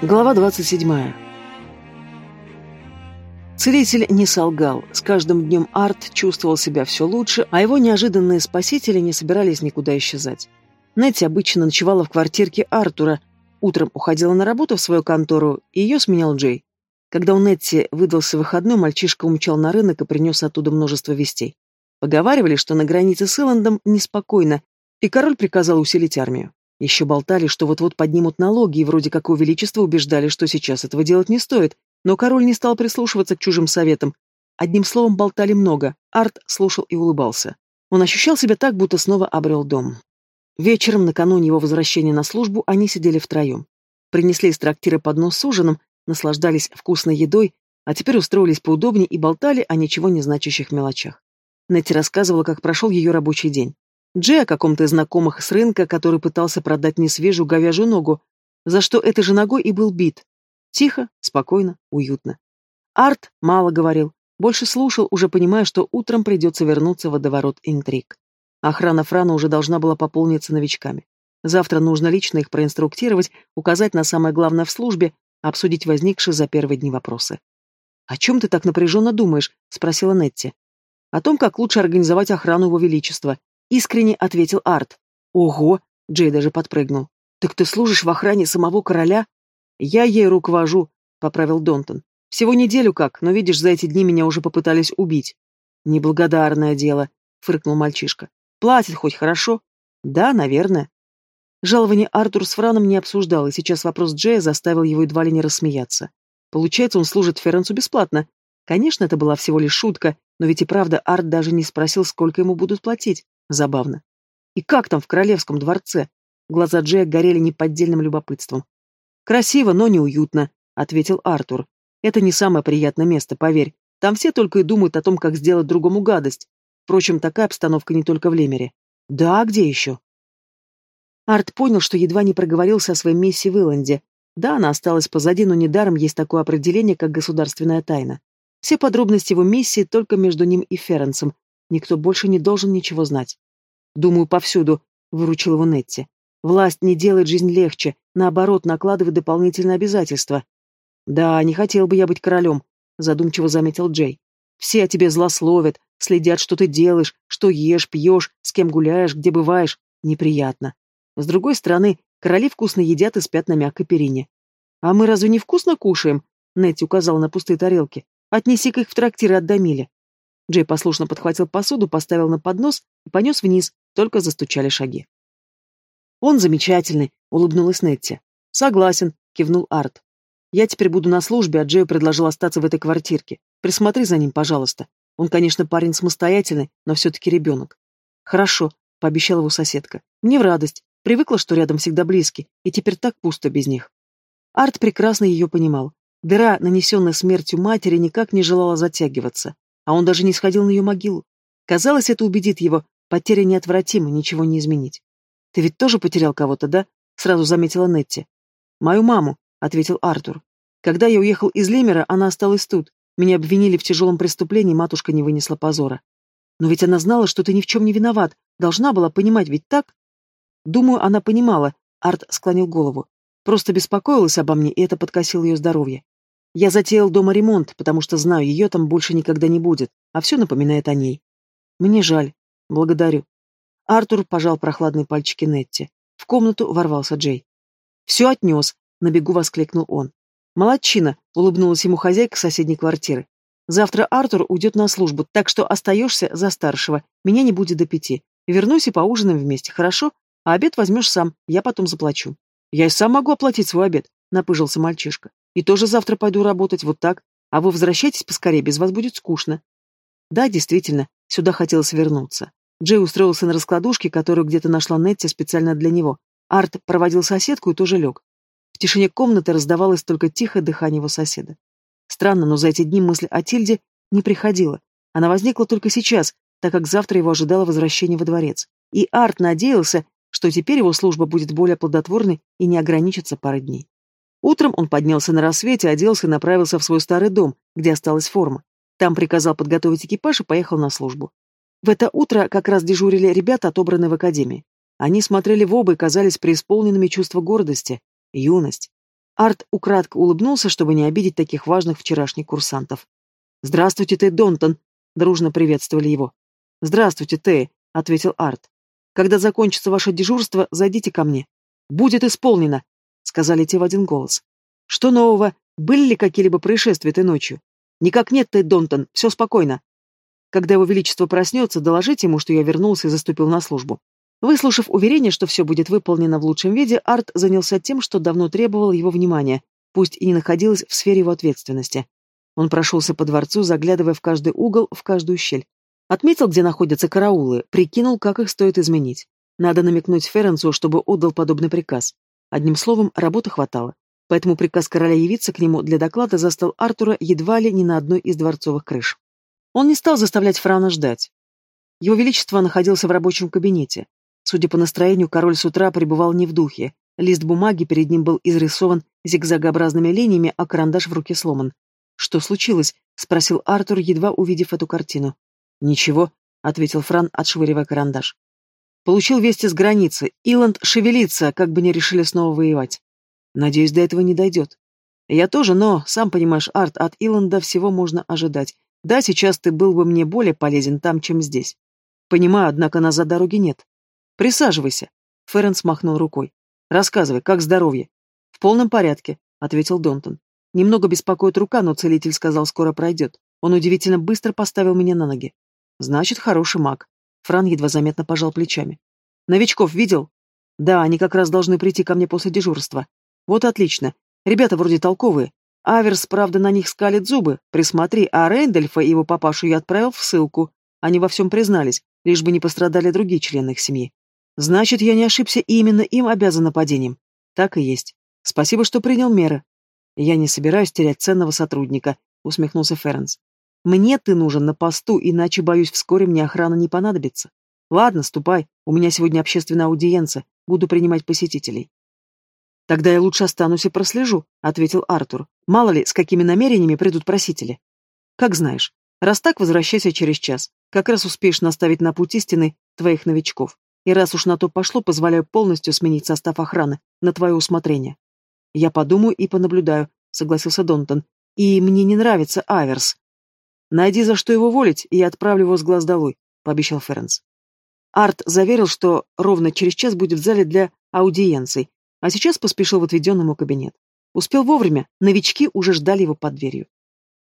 Глава 27. Целитель не солгал. С каждым днем Арт чувствовал себя все лучше, а его неожиданные спасители не собирались никуда исчезать. Нетти обычно ночевала в квартирке Артура, утром уходила на работу в свою контору, и ее сменял Джей. Когда у Нетти выдался выходной, мальчишка умчал на рынок и принес оттуда множество вестей. Поговаривали, что на границе с Иландом неспокойно, и король приказал усилить армию. Еще болтали, что вот-вот поднимут налоги, и вроде как у Величества убеждали, что сейчас этого делать не стоит, но король не стал прислушиваться к чужим советам. Одним словом, болтали много, Арт слушал и улыбался. Он ощущал себя так, будто снова обрел дом. Вечером, накануне его возвращения на службу, они сидели втроем. Принесли из трактира поднос с ужином, наслаждались вкусной едой, а теперь устроились поудобнее и болтали о ничего не значащих мелочах. Нетти рассказывала, как прошел ее рабочий день. Джей о каком-то из знакомых с рынка, который пытался продать мне свежую говяжью ногу, за что этой же ногой и был бит. Тихо, спокойно, уютно. Арт мало говорил, больше слушал, уже понимая, что утром придется вернуться в водоворот интриг. Охрана Франа уже должна была пополниться новичками. Завтра нужно лично их проинструктировать, указать на самое главное в службе, обсудить возникшие за первые дни вопросы. «О чем ты так напряженно думаешь?» — спросила Нетти. «О том, как лучше организовать охрану Его Величества. Искренне ответил Арт. Ого! Джей даже подпрыгнул. Так ты служишь в охране самого короля? Я ей руковожу, поправил Донтон. Всего неделю как, но видишь, за эти дни меня уже попытались убить. Неблагодарное дело, фыркнул мальчишка. Платит хоть хорошо? Да, наверное. Жалование Артур с Франом не обсуждал, и сейчас вопрос Джея заставил его едва ли не рассмеяться. Получается, он служит Ференцу бесплатно. Конечно, это была всего лишь шутка, но ведь и правда Арт даже не спросил, сколько ему будут платить. Забавно. И как там в королевском дворце? Глаза Джея горели неподдельным любопытством. «Красиво, но неуютно», — ответил Артур. «Это не самое приятное место, поверь. Там все только и думают о том, как сделать другому гадость. Впрочем, такая обстановка не только в Лемере. Да, где еще?» Арт понял, что едва не проговорился о своей миссии в Иланде. Да, она осталась позади, но недаром есть такое определение, как государственная тайна. Все подробности его миссии только между ним и Ференсом, Никто больше не должен ничего знать. Думаю, повсюду, выручил его Нетти. Власть не делает жизнь легче, наоборот, накладывает дополнительные обязательства. Да, не хотел бы я быть королем, задумчиво заметил Джей. Все о тебе злословят, следят, что ты делаешь, что ешь, пьешь, с кем гуляешь, где бываешь. Неприятно. С другой стороны, короли вкусно едят и спят на мягкой перине. А мы разве не вкусно кушаем? Нетти указал на пустые тарелки. Отнеси-ка их в трактир и отдай Миле. Джей послушно подхватил посуду, поставил на поднос и понес вниз, только застучали шаги. «Он замечательный», — улыбнулась Нетти. «Согласен», — кивнул Арт. «Я теперь буду на службе, а Джею предложил остаться в этой квартирке. Присмотри за ним, пожалуйста. Он, конечно, парень самостоятельный, но все-таки ребенок». «Хорошо», — пообещала его соседка. «Мне в радость. Привыкла, что рядом всегда близкий, и теперь так пусто без них». Арт прекрасно ее понимал. Дыра, нанесенная смертью матери, никак не желала затягиваться а он даже не сходил на ее могилу. Казалось, это убедит его, потеря неотвратима, ничего не изменить. «Ты ведь тоже потерял кого-то, да?» — сразу заметила Нетти. «Мою маму», — ответил Артур. «Когда я уехал из Лемера, она осталась тут. Меня обвинили в тяжелом преступлении, матушка не вынесла позора. Но ведь она знала, что ты ни в чем не виноват. Должна была понимать, ведь так?» «Думаю, она понимала», — Арт склонил голову. «Просто беспокоилась обо мне, и это подкосило ее здоровье. Я затеял дома ремонт, потому что знаю, ее там больше никогда не будет, а все напоминает о ней. Мне жаль. Благодарю. Артур пожал прохладные пальчики Нетти. В комнату ворвался Джей. «Все отнес», — на бегу воскликнул он. «Молодчина», — улыбнулась ему хозяйка соседней квартиры. «Завтра Артур уйдет на службу, так что остаешься за старшего. Меня не будет до пяти. Вернусь и поужинаем вместе, хорошо? А обед возьмешь сам, я потом заплачу». «Я и сам могу оплатить свой обед», — напыжился мальчишка. И тоже завтра пойду работать, вот так. А вы возвращайтесь поскорее, без вас будет скучно. Да, действительно, сюда хотелось вернуться. Джей устроился на раскладушке, которую где-то нашла Нетти специально для него. Арт проводил соседку и тоже лег. В тишине комнаты раздавалось только тихое дыхание его соседа. Странно, но за эти дни мысль о Тильде не приходила. Она возникла только сейчас, так как завтра его ожидало возвращение во дворец. И Арт надеялся, что теперь его служба будет более плодотворной и не ограничится парой дней. Утром он поднялся на рассвете, оделся и направился в свой старый дом, где осталась форма. Там приказал подготовить экипаж и поехал на службу. В это утро как раз дежурили ребята, отобранные в академии. Они смотрели в оба и казались преисполненными чувства гордости. Юность. Арт украдко улыбнулся, чтобы не обидеть таких важных вчерашних курсантов. «Здравствуйте, Тэй Донтон!» — дружно приветствовали его. «Здравствуйте, Тэй!» — ответил Арт. «Когда закончится ваше дежурство, зайдите ко мне». «Будет исполнено!» — сказали те в один голос. «Что нового? Были ли какие-либо происшествия этой ночью?» «Никак нет, Тэй Донтон, все спокойно. Когда его величество проснется, доложите ему, что я вернулся и заступил на службу. Выслушав уверение, что все будет выполнено в лучшем виде, Арт занялся тем, что давно требовало его внимания, пусть и не находилось в сфере его ответственности. Он прошелся по дворцу, заглядывая в каждый угол, в каждую щель. Отметил, где находятся караулы, прикинул, как их стоит изменить. Надо намекнуть Ференцу, чтобы отдал подобный приказ. Одним словом, работы хватало. Поэтому приказ короля явиться к нему для доклада застал Артура едва ли не на одной из дворцовых крыш. Он не стал заставлять Франа ждать. Его Величество находился в рабочем кабинете. Судя по настроению, король с утра пребывал не в духе. Лист бумаги перед ним был изрисован зигзагообразными линиями, а карандаш в руке сломан. «Что случилось?» — спросил Артур, едва увидев эту картину. «Ничего», — ответил Фран, отшвыривая карандаш. «Получил вести с границы. Иланд шевелится, как бы не решили снова воевать. Надеюсь, до этого не дойдет. Я тоже, но, сам понимаешь, Арт, от Иланда всего можно ожидать. Да, сейчас ты был бы мне более полезен там, чем здесь. Понимаю, однако назад дороги нет. «Присаживайся», — Ференс махнул рукой. «Рассказывай, как здоровье?» «В полном порядке», — ответил Донтон. «Немного беспокоит рука, но целитель сказал, скоро пройдет. Он удивительно быстро поставил меня на ноги. Значит, хороший маг». Фран едва заметно пожал плечами. «Новичков видел?» «Да, они как раз должны прийти ко мне после дежурства». «Вот отлично. Ребята вроде толковые. Аверс, правда, на них скалит зубы. Присмотри, а Рейндельфа и его папашу я отправил в ссылку. Они во всем признались, лишь бы не пострадали другие члены их семьи. Значит, я не ошибся, и именно им обязан нападением. Так и есть. Спасибо, что принял меры. Я не собираюсь терять ценного сотрудника, усмехнулся Ференс. Мне ты нужен на посту, иначе, боюсь, вскоре мне охрана не понадобится. Ладно, ступай, у меня сегодня общественная аудиенция, буду принимать посетителей. Тогда я лучше останусь и прослежу, ответил Артур. Мало ли, с какими намерениями придут просители. Как знаешь. Раз так, возвращайся через час. Как раз успеешь наставить на путь истины твоих новичков. И раз уж на то пошло, позволяю полностью сменить состав охраны, на твое усмотрение. Я подумаю и понаблюдаю, согласился Донтон. И мне не нравится Аверс. Найди, за что его волить, и я отправлю его с глаз долой, пообещал Ференс. Арт заверил, что ровно через час будет в зале для аудиенций, а сейчас поспешил в отведенный ему кабинет. Успел вовремя, новички уже ждали его под дверью.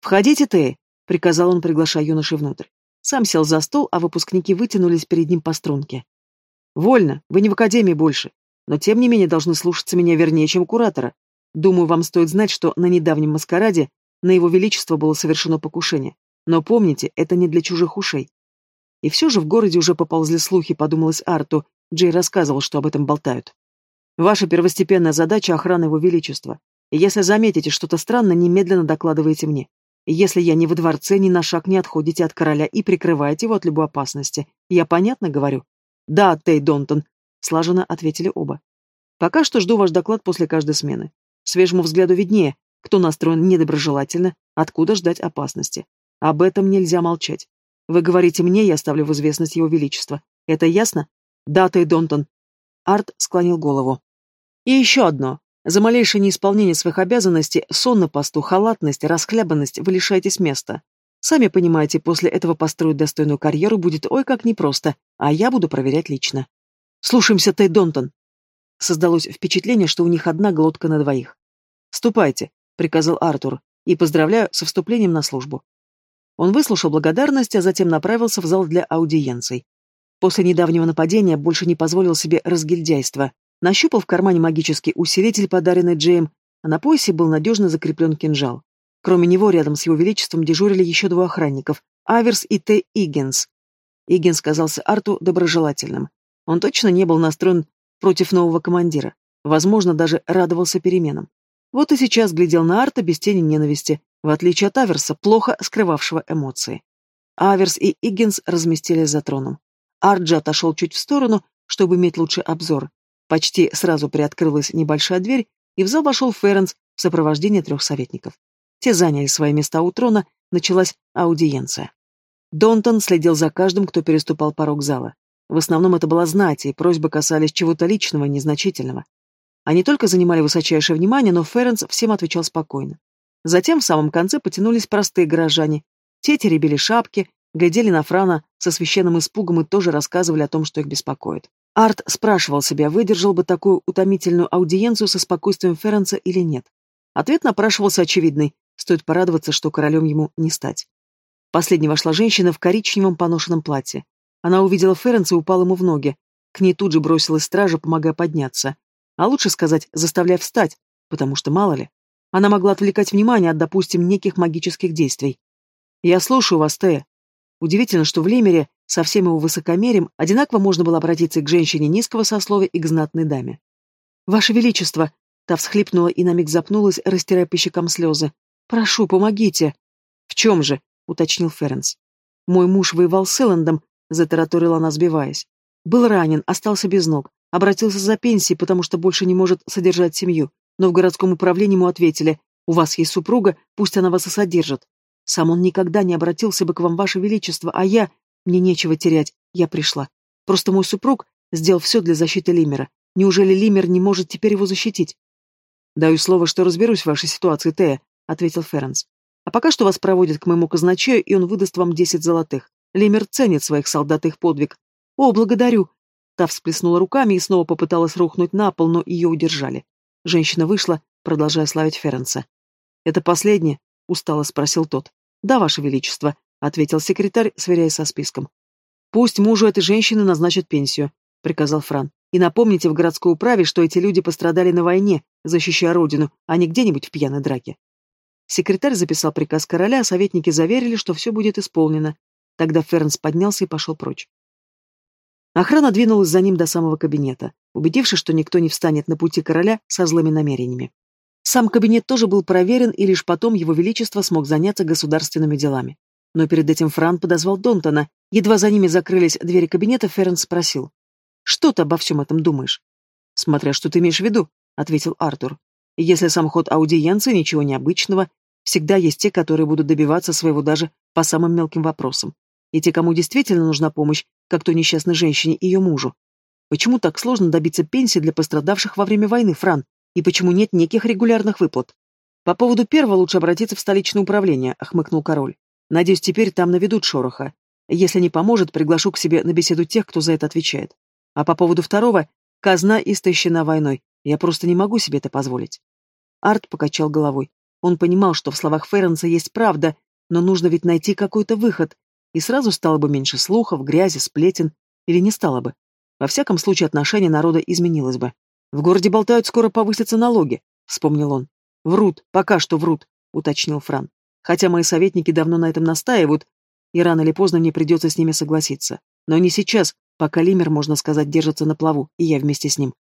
«Входите, Тея», — приказал он, приглашая юноши внутрь. Сам сел за стол, а выпускники вытянулись перед ним по струнке. Вольно, вы не в академии больше, но тем не менее должны слушаться меня вернее, чем куратора. Думаю, вам стоит знать, что на недавнем маскараде на его величество было совершено покушение. Но помните, это не для чужих ушей. И все же в городе уже поползли слухи, подумалось Арту. Джей рассказывал, что об этом болтают. Ваша первостепенная задача — охрана его величества. Если заметите что-то странное, немедленно докладывайте мне. Если я не во дворце, ни на шаг не отходите от короля и прикрываете его от любой опасности. Я понятно говорю? «Да, Тей Донтон», — слаженно ответили оба. «Пока что жду ваш доклад после каждой смены. Свежему взгляду виднее, кто настроен недоброжелательно, откуда ждать опасности. Об этом нельзя молчать. Вы говорите мне, я ставлю в известность его величества. Это ясно? Да, Тей Донтон». Арт склонил голову. «И еще одно. За малейшее неисполнение своих обязанностей, сон на посту, халатность, расхлябанность вы лишаетесь места. Сами понимаете, после этого построить достойную карьеру будет ой как непросто, а я буду проверять лично. Слушаемся, Тэй Донтон. Создалось впечатление, что у них одна глотка на двоих. «Ступайте», — приказал Артур, — «и поздравляю со вступлением на службу». Он выслушал благодарность, а затем направился в зал для аудиенций. После недавнего нападения больше не позволил себе разгильдяйства. Нащупал в кармане магический усилитель, подаренный Джейм, а на поясе был надежно закреплен кинжал. Кроме него, рядом с его величеством дежурили еще двое охранников — Аверс и Т. Иггинс. Иггинс казался Арту доброжелательным. Он точно не был настроен против нового командира. Возможно, даже радовался переменам. Вот и сейчас глядел на Арта без тени ненависти, в отличие от Аверса, плохо скрывавшего эмоции. Аверс и Иггинс разместились за троном. Арт же отошел чуть в сторону, чтобы иметь лучший обзор. Почти сразу приоткрылась небольшая дверь, и в зал вошел Ференс в сопровождении трех советников. Те заняли свои места у трона, началась аудиенция. Донтон следил за каждым, кто переступал порог зала. В основном это была знать, и просьбы касались чего-то личного, незначительного. Они только занимали высочайшее внимание, но Ференс всем отвечал спокойно. Затем в самом конце потянулись простые горожане. Те теребили шапки, глядели на Франа со священным испугом и тоже рассказывали о том, что их беспокоит. Арт спрашивал себя, выдержал бы такую утомительную аудиенцию со спокойствием Ференса или нет. Ответ напрашивался очевидный. Стоит порадоваться, что королем ему не стать. Последней вошла женщина в коричневом поношенном платье. Она увидела Ференса и упала ему в ноги. К ней тут же бросилась стража, помогая подняться. А лучше сказать, заставляя встать, потому что мало ли. Она могла отвлекать внимание от, допустим, неких магических действий. «Я слушаю вас, Тея». Удивительно, что в Лемере со всем его высокомерием одинаково можно было обратиться к женщине низкого сословия и к знатной даме. «Ваше Величество!» Та всхлипнула и на миг запнулась, растирая по щекам слезы. «Прошу, помогите!» «В чем же?» — уточнил Ференс. «Мой муж воевал с Эллендом», — затараторила она, сбиваясь. «Был ранен, остался без ног, обратился за пенсией, потому что больше не может содержать семью, но в городском управлении ему ответили, «У вас есть супруга, пусть она вас и содержит». Сам он никогда не обратился бы к вам, ваше величество, а я... Мне нечего терять, я пришла. Просто мой супруг сделал все для защиты Лимера. Неужели Лимер не может теперь его защитить? «Даю слово, что разберусь в вашей ситуации, Тея», — ответил Ференс. «А пока что вас проводят к моему казначею, и он выдаст вам десять золотых. Лимер ценит своих солдат и их подвиг». «О, благодарю!» Та всплеснула руками и снова попыталась рухнуть на пол, но ее удержали. Женщина вышла, продолжая славить Ференса. «Это последнее?» — устало спросил тот. «Да, Ваше Величество», — ответил секретарь, сверяясь со списком. «Пусть мужу этой женщины назначат пенсию», — приказал Фран. «И напомните в городской управе, что эти люди пострадали на войне, защищая родину, а не где-нибудь в пьяной драке». Секретарь записал приказ короля, а советники заверили, что все будет исполнено. Тогда Фернс поднялся и пошел прочь. Охрана двинулась за ним до самого кабинета, убедившись, что никто не встанет на пути короля со злыми намерениями. Сам кабинет тоже был проверен, и лишь потом его величество смог заняться государственными делами. Но перед этим Фран подозвал Донтона. Едва за ними закрылись двери кабинета, Ферн спросил. «Что ты обо всем этом думаешь?» «Смотря что ты имеешь в виду», — ответил Артур. «Если сам ход аудиенции, ничего необычного. Всегда есть те, которые будут добиваться своего даже по самым мелким вопросам. И те, кому действительно нужна помощь, как той несчастной женщине и ее мужу. Почему так сложно добиться пенсии для пострадавших во время войны, Фран? И почему нет неких регулярных выплат? По поводу первого лучше обратиться в столичное управление, охмыкнул король. Надеюсь, теперь там наведут шороха. Если не поможет, приглашу к себе на беседу тех, кто за это отвечает. А по поводу второго, казна истощена войной. Я просто не могу себе это позволить. Арт покачал головой. Он понимал, что в словах Ференса есть правда, но нужно ведь найти какой-то выход, и сразу стало бы меньше слухов, грязи, сплетен, или не стало бы. Во всяком случае, отношение народа изменилось бы. В городе болтают, скоро повысятся налоги, вспомнил он. Врут, пока что врут, уточнил Фран. Хотя мои советники давно на этом настаивают, и рано или поздно мне придется с ними согласиться. Но не сейчас, пока Лимер, можно сказать, держится на плаву, и я вместе с ним.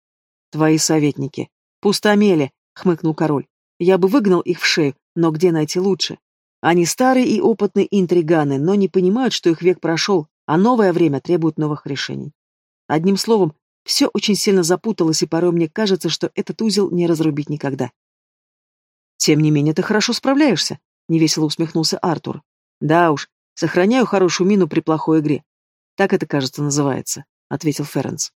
Твои советники. Пустомели, хмыкнул король. Я бы выгнал их в шею, но где найти лучше? Они старые и опытные интриганы, но не понимают, что их век прошел, а новое время требует новых решений. Одним словом, все очень сильно запуталось, и порой мне кажется, что этот узел не разрубить никогда. «Тем не менее, ты хорошо справляешься», — невесело усмехнулся Артур. «Да уж, сохраняю хорошую мину при плохой игре. Так это, кажется, называется», — ответил Ференс.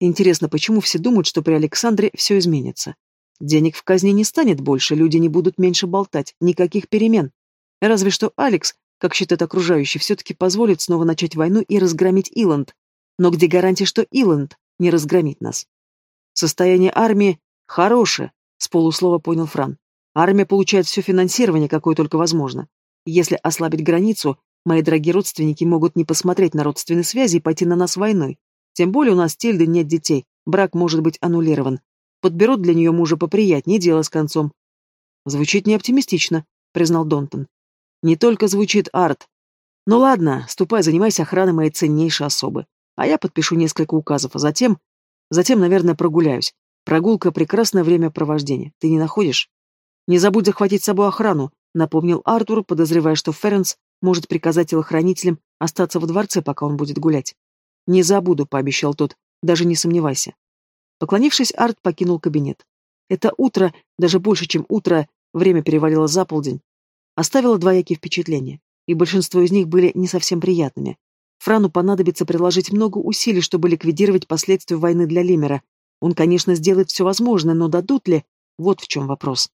«Интересно, почему все думают, что при Александре все изменится? Денег в казне не станет больше, люди не будут меньше болтать, никаких перемен. Разве что Алекс, как считает окружающий, все-таки позволит снова начать войну и разгромить Иланд. Но где гарантия, что Иланд не разгромит нас? Состояние армии хорошее, с полуслова понял Фран. Армия получает все финансирование, какое только возможно. Если ослабить границу, мои дорогие родственники могут не посмотреть на родственные связи и пойти на нас войной. Тем более у нас с Тильдой нет детей, брак может быть аннулирован. Подберут для нее мужа поприятнее, дело с концом. Звучит неоптимистично, признал Донтон. Не только звучит арт. Ну ладно, ступай, занимайся охраной моей ценнейшей особы. А я подпишу несколько указов, а затем... Затем, наверное, прогуляюсь. Прогулка — прекрасное времяпровождение. Ты не находишь? Не забудь захватить с собой охрану, напомнил Артур, подозревая, что Ференс может приказать телохранителям остаться во дворце, пока он будет гулять. Не забуду, пообещал тот, даже не сомневайся. Поклонившись, Арт покинул кабинет. Это утро, даже больше, чем утро, время перевалило за полдень, оставила двоякие впечатления, и большинство из них были не совсем приятными. Франу понадобится приложить много усилий, чтобы ликвидировать последствия войны для Лимера. Он, конечно, сделает все возможное, но дадут ли? Вот в чем вопрос.